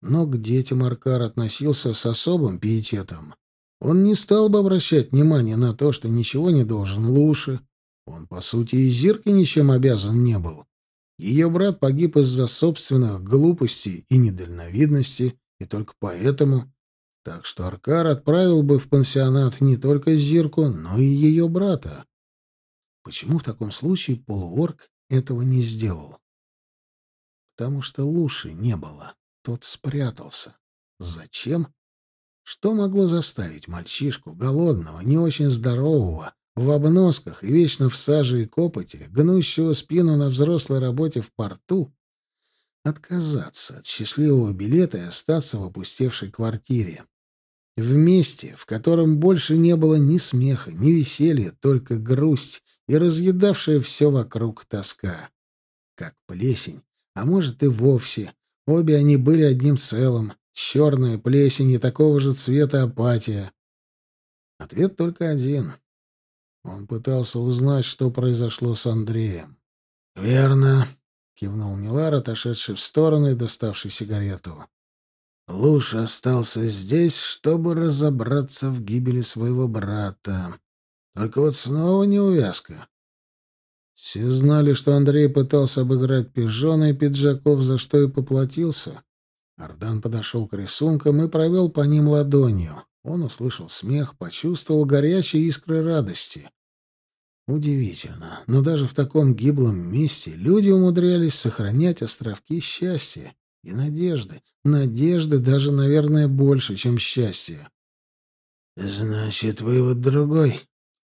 но к детям Аркар относился с особым пиететом. Он не стал бы обращать внимание на то, что ничего не должен Луше. Он, по сути, и Зирке ничем обязан не был. Ее брат погиб из-за собственных глупостей и недальновидности, и только поэтому... Так что Аркар отправил бы в пансионат не только Зирку, но и ее брата. Почему в таком случае полуорк этого не сделал. Потому что Луши не было. Тот спрятался. Зачем? Что могло заставить мальчишку, голодного, не очень здорового, в обносках и вечно в саже и копоте, гнущего спину на взрослой работе в порту, отказаться от счастливого билета и остаться в опустевшей квартире? В месте, в котором больше не было ни смеха, ни веселья, только грусть и разъедавшая все вокруг тоска. Как плесень, а может и вовсе. Обе они были одним целым. Черная плесень и такого же цвета апатия. Ответ только один. Он пытался узнать, что произошло с Андреем. «Верно», — кивнул Милар, отошедший в сторону и доставший сигарету. Луж остался здесь, чтобы разобраться в гибели своего брата. Только вот снова неувязка. Все знали, что Андрей пытался обыграть пижона и пиджаков, за что и поплатился. Ардан подошел к рисункам и провел по ним ладонью. Он услышал смех, почувствовал горячие искры радости. Удивительно, но даже в таком гиблом месте люди умудрялись сохранять островки счастья и надежды. Надежды даже, наверное, больше, чем счастье. «Значит, вывод другой».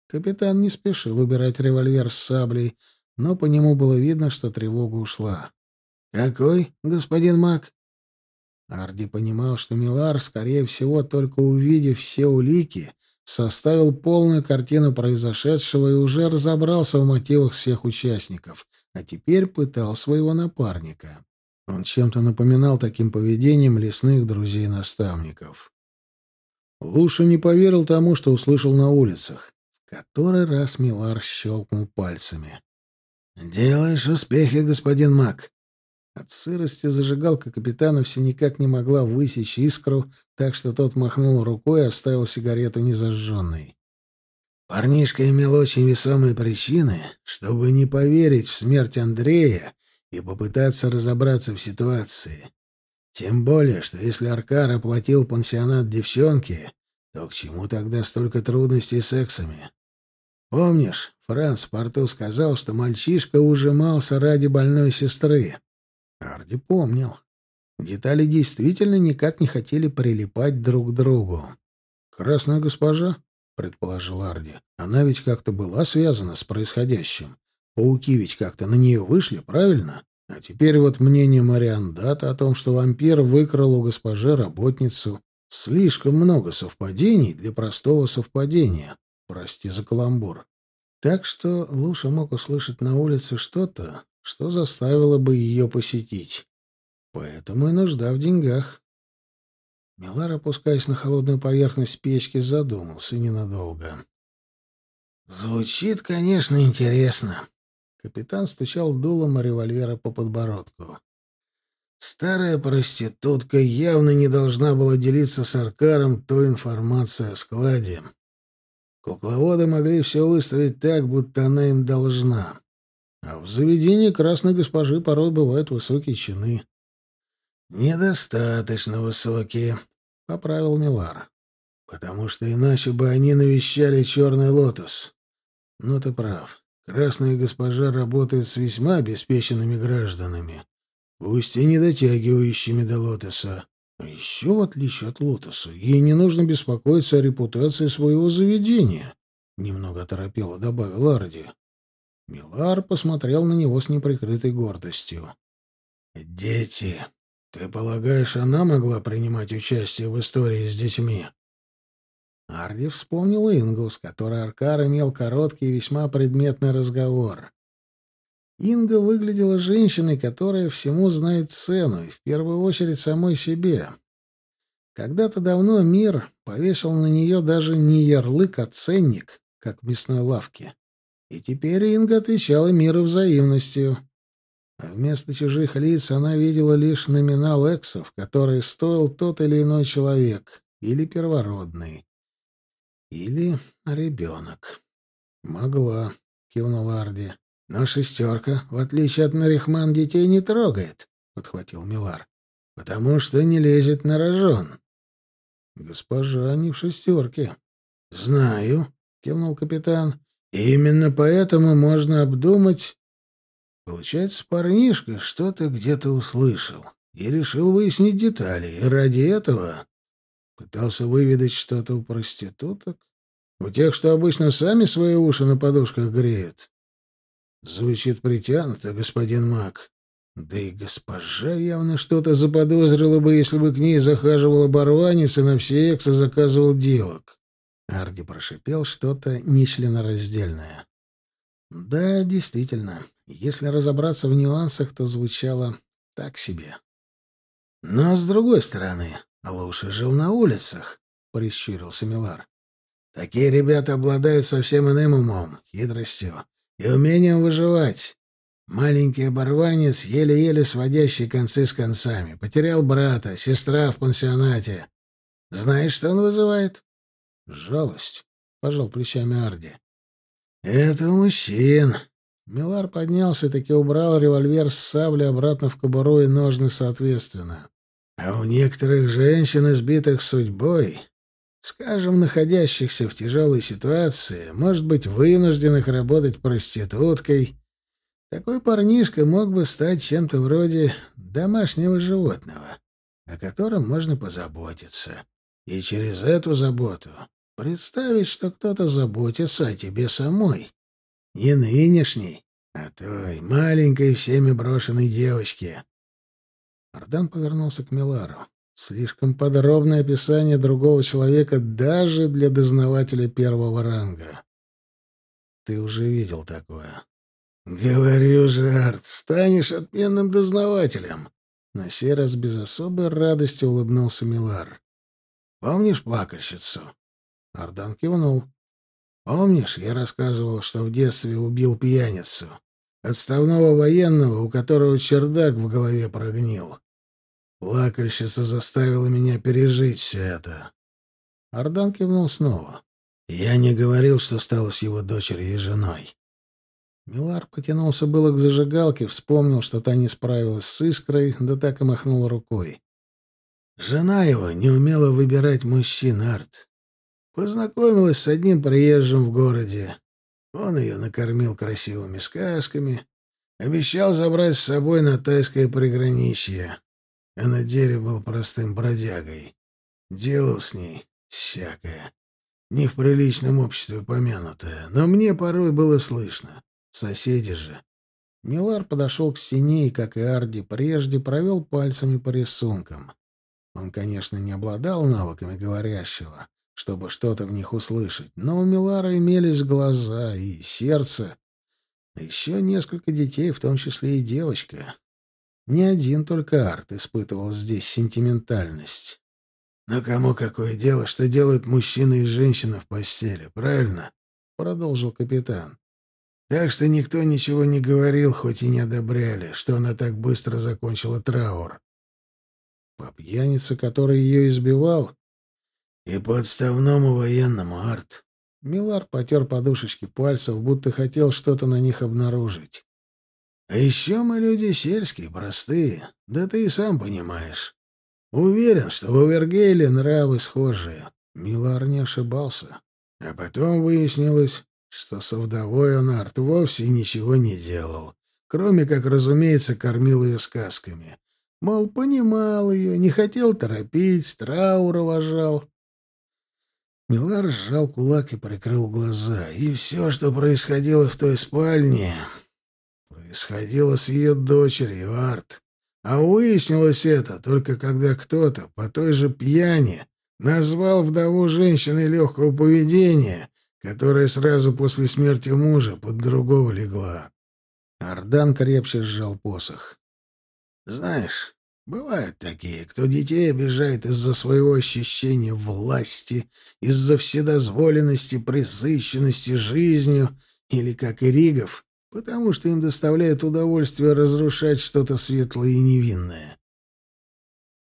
Капитан не спешил убирать револьвер с саблей, но по нему было видно, что тревога ушла. «Какой, господин Мак?» Арди понимал, что Милар, скорее всего, только увидев все улики, составил полную картину произошедшего и уже разобрался в мотивах всех участников, а теперь пытал своего напарника. Он чем-то напоминал таким поведением лесных друзей-наставников. Луша не поверил тому, что услышал на улицах. В который раз Милар щелкнул пальцами. «Делаешь успехи, господин Мак!» От сырости зажигалка капитана все никак не могла высечь искру, так что тот махнул рукой и оставил сигарету незажженной. Парнишка имел очень весомые причины, чтобы не поверить в смерть Андрея и попытаться разобраться в ситуации. Тем более, что если Аркар оплатил пансионат девчонке, то к чему тогда столько трудностей с сексами? Помнишь, Франц в порту сказал, что мальчишка ужимался ради больной сестры? Арди помнил. Детали действительно никак не хотели прилипать друг к другу. «Красная госпожа?» — предположил Арди. «Она ведь как-то была связана с происходящим. Пауки ведь как-то на нее вышли, правильно? А теперь вот мнение Мариандата о том, что вампир выкрал у госпожи работницу. Слишком много совпадений для простого совпадения. Прости за каламбур. Так что Луша мог услышать на улице что-то, что заставило бы ее посетить. Поэтому и нужда в деньгах. Милар, опускаясь на холодную поверхность печки, задумался ненадолго. «Звучит, конечно, интересно». Капитан стучал дулом револьвера по подбородку. Старая проститутка явно не должна была делиться с Аркаром той информацией о складе. Кукловоды могли все выставить так, будто она им должна. А в заведении красной госпожи порой бывают высокие чины. «Недостаточно высокие», — поправил Милар. «Потому что иначе бы они навещали черный лотос. Но ты прав. Красная госпожа работает с весьма обеспеченными гражданами, пусть и не дотягивающими до лотоса. А еще, в отличие от лотоса, ей не нужно беспокоиться о репутации своего заведения», — немного оторопело добавил Арди. Милар посмотрел на него с неприкрытой гордостью. «Дети. Ты полагаешь, она могла принимать участие в истории с детьми?» Арди вспомнил Ингу, с которой Аркар имел короткий и весьма предметный разговор. Инга выглядела женщиной, которая всему знает цену, и в первую очередь самой себе. Когда-то давно мир повесил на нее даже не ярлык, а ценник, как в мясной лавке. И теперь Инга отвечала миру взаимностью. А вместо чужих лиц она видела лишь номинал эксов, который стоил тот или иной человек, или первородный, или ребенок. «Могла», — кивнул Арди. «Но шестерка, в отличие от Нарихман, детей не трогает», — подхватил Милар. «Потому что не лезет на рожон». «Госпожа не в шестерке». «Знаю», — кивнул капитан. И именно поэтому можно обдумать... Получается, парнишка что-то где-то услышал и решил выяснить детали, и ради этого пытался выведать что-то у проституток, у тех, что обычно сами свои уши на подушках греют. Звучит притянуто, господин Мак. Да и госпожа явно что-то заподозрила бы, если бы к ней захаживал оборванец и на все эксы заказывал девок. Арди прошипел что-то нечленораздельное. Да, действительно, если разобраться в нюансах, то звучало так себе. Но, с другой стороны, лучше жил на улицах, — прищурился Милар. Такие ребята обладают совсем иным умом, хитростью и умением выживать. Маленький оборванец, еле-еле сводящий концы с концами. Потерял брата, сестра в пансионате. Знаешь, что он вызывает? Жалость, — пожал плечами Арди. Это мужчин. Милар поднялся и таки убрал револьвер с сабли обратно в кобуру и ножны соответственно. А у некоторых женщин, избитых судьбой, скажем, находящихся в тяжелой ситуации, может быть, вынужденных работать проституткой, такой парнишка мог бы стать чем-то вроде домашнего животного, о котором можно позаботиться. И через эту заботу представить, что кто-то заботится о тебе самой. Не нынешней, а той маленькой всеми брошенной девочке. Ардан повернулся к Милару. Слишком подробное описание другого человека даже для дознавателя первого ранга. Ты уже видел такое. Говорю же, Арт, станешь отменным дознавателем. На сей раз без особой радости улыбнулся Милар. Помнишь плакальщицу? Ардан кивнул. Помнишь, я рассказывал, что в детстве убил пьяницу, отставного военного, у которого чердак в голове прогнил. Плакальщица заставила меня пережить все это. Ардан кивнул снова. Я не говорил, что стало с его дочерью и женой. Милар потянулся было к зажигалке, вспомнил, что та не справилась с искрой, да так и махнул рукой. Жена его не умела выбирать мужчин, Арт. Познакомилась с одним приезжим в городе. Он ее накормил красивыми сказками, обещал забрать с собой на тайское приграничье а на деле был простым бродягой. Делал с ней всякое. Не в приличном обществе помянутое, но мне порой было слышно. Соседи же. Милар подошел к стене и, как и Арди прежде, провел пальцами по рисункам. Он, конечно, не обладал навыками говорящего, чтобы что-то в них услышать, но у Милара имелись глаза и сердце, а еще несколько детей, в том числе и девочка. Не один только Арт испытывал здесь сентиментальность. «Но кому какое дело, что делают мужчина и женщина в постели, правильно?» — продолжил капитан. «Так что никто ничего не говорил, хоть и не одобряли, что она так быстро закончила траур. По пьянице, который ее избивал, и по отставному военному, Арт». Милар потер подушечки пальцев, будто хотел что-то на них обнаружить. А еще мы люди сельские, простые, да ты и сам понимаешь. Уверен, что в Овергейле нравы схожие. Милар не ошибался. А потом выяснилось, что со вдовой он Арт вовсе ничего не делал, кроме как, разумеется, кормил ее сказками. Мол, понимал ее, не хотел торопить, траур уважал. Милар сжал кулак и прикрыл глаза. И все, что происходило в той спальне, происходило с ее дочерью, Арт. А выяснилось это только когда кто-то по той же пьяни назвал вдову женщиной легкого поведения, которая сразу после смерти мужа под другого легла. Ардан крепче сжал посох. «Знаешь, бывают такие, кто детей обижает из-за своего ощущения власти, из-за вседозволенности, присыщенности жизнью, или, как и Ригов, потому что им доставляет удовольствие разрушать что-то светлое и невинное.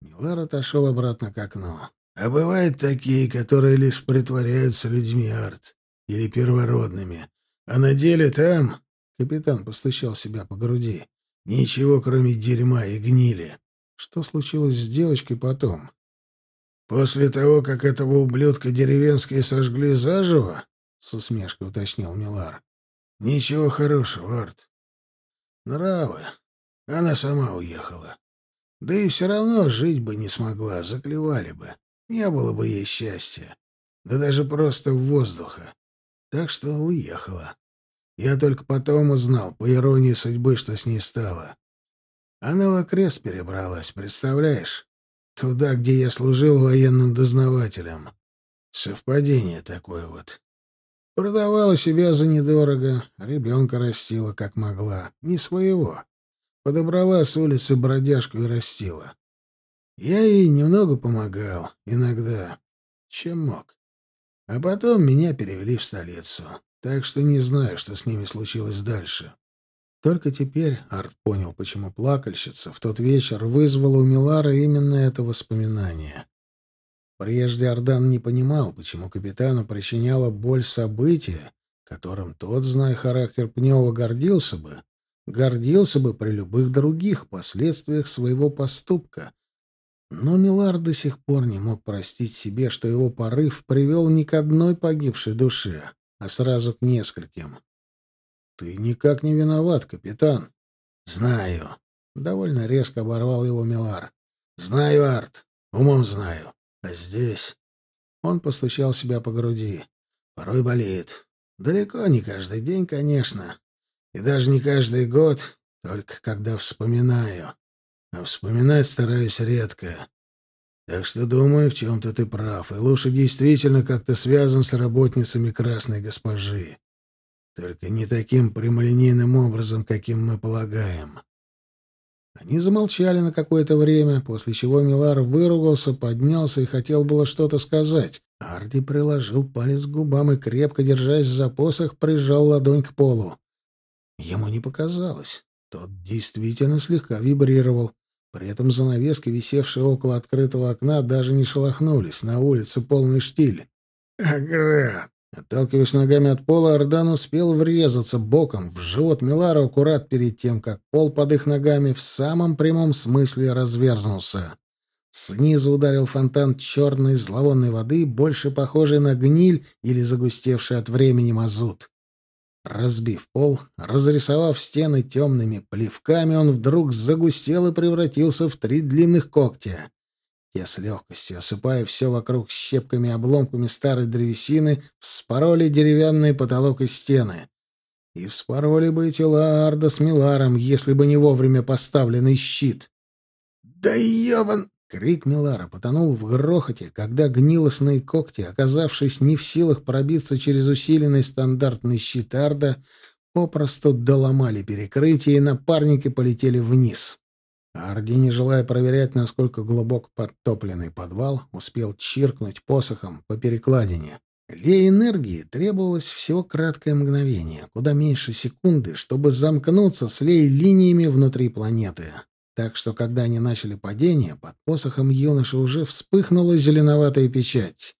Милар отошел обратно к окну. А бывают такие, которые лишь притворяются людьми арт или первородными, а на деле там, капитан постучал себя по груди, ничего кроме дерьма и гнили. Что случилось с девочкой потом? После того, как этого ублюдка деревенские сожгли заживо, с усмешкой уточнил Милар. Ничего хорошего, Арт. Нравы. Она сама уехала. Да и все равно жить бы не смогла, заклевали бы. Не было бы ей счастья. Да даже просто воздуха. Так что уехала. Я только потом узнал, по иронии судьбы, что с ней стало. Она в окрест перебралась, представляешь? Туда, где я служил военным дознавателем. Совпадение такое вот. Продавала себя за недорого, ребенка растила как могла, не своего. Подобрала с улицы бродяжку и растила. Я ей немного помогал, иногда, чем мог. А потом меня перевели в столицу, так что не знаю, что с ними случилось дальше. Только теперь Арт понял, почему плакальщица в тот вечер вызвала у Милара именно это воспоминание. Прежде Ардан не понимал, почему капитану причиняло боль события, которым тот, зная характер Пнева, гордился бы, гордился бы при любых других последствиях своего поступка. Но Милар до сих пор не мог простить себе, что его порыв привел не к одной погибшей душе, а сразу к нескольким. «Ты никак не виноват, капитан». «Знаю». Довольно резко оборвал его Милар. «Знаю, Арт. Умом знаю. А здесь...» Он постучал себя по груди. «Порой болит. Далеко не каждый день, конечно. И даже не каждый год, только когда вспоминаю. А вспоминать стараюсь редко. Так что, думаю, в чем-то ты прав, и лучше действительно как-то связан с работницами Красной Госпожи. Только не таким прямолинейным образом, каким мы полагаем. Они замолчали на какое-то время, после чего Милар выругался, поднялся и хотел было что-то сказать. Арди приложил палец к губам и, крепко держась за посох, прижал ладонь к полу. Ему не показалось. Тот действительно слегка вибрировал. При этом занавески, висевшие около открытого окна, даже не шелохнулись. На улице полный штиль. «Агра!» Отталкиваясь ногами от пола, Ордан успел врезаться боком в живот Милара аккурат перед тем, как пол под их ногами в самом прямом смысле разверзнулся. Снизу ударил фонтан черной зловонной воды, больше похожий на гниль или загустевший от времени мазут. Разбив пол, разрисовав стены темными плевками, он вдруг загустел и превратился в три длинных когтя. Те с легкостью, осыпая все вокруг щепками и обломками старой древесины, вспороли деревянный потолок и стены. И вспороли бы тела Арда с Миларом, если бы не вовремя поставленный щит. «Да ебан!» — крик Милара потонул в грохоте, когда гнилостные когти, оказавшись не в силах пробиться через усиленный стандартный щит Арда, попросту доломали перекрытие, и напарники полетели вниз. Арди, не желая проверять, насколько глубок подтопленный подвал, успел чиркнуть посохом по перекладине. Для энергии требовалось всего краткое мгновение, куда меньше секунды, чтобы замкнуться с лей-линиями внутри планеты. Так что, когда они начали падение, под посохом юноши уже вспыхнула зеленоватая печать.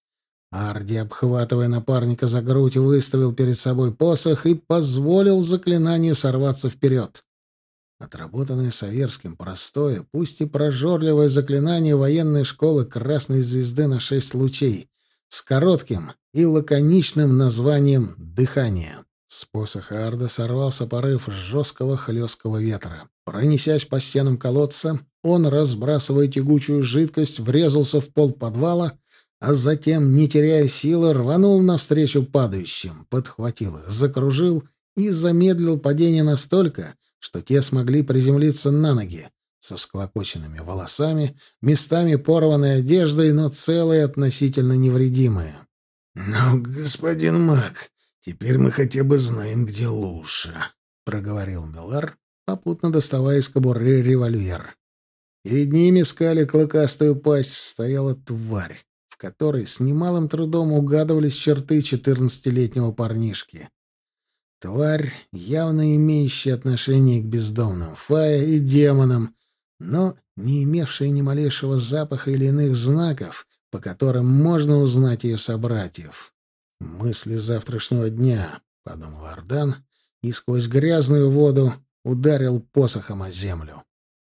Арди, обхватывая напарника за грудь, выставил перед собой посох и позволил заклинанию сорваться вперед. Отработанное Саверским простое, пусть и прожорливое заклинание военной школы Красной Звезды на шесть лучей с коротким и лаконичным названием «Дыхание». С посоха Арда сорвался порыв жесткого хлесткого ветра. Пронесясь по стенам колодца, он, разбрасывая тягучую жидкость, врезался в пол подвала, а затем, не теряя силы, рванул навстречу падающим, подхватил их, закружил и замедлил падение настолько, что те смогли приземлиться на ноги, со всклокоченными волосами, местами порванной одеждой, но целые относительно невредимые. «Ну, господин Мак, теперь мы хотя бы знаем, где лучше», — проговорил Миллар, попутно доставая из кобуры револьвер. Перед ними скали клыкастую пасть стояла тварь, в которой с немалым трудом угадывались черты четырнадцатилетнего парнишки. Тварь, явно имеющая отношение к бездомным Фая и демонам, но не имевшая ни малейшего запаха или иных знаков, по которым можно узнать ее собратьев. «Мысли завтрашнего дня», — подумал Ардан, и сквозь грязную воду ударил посохом о землю.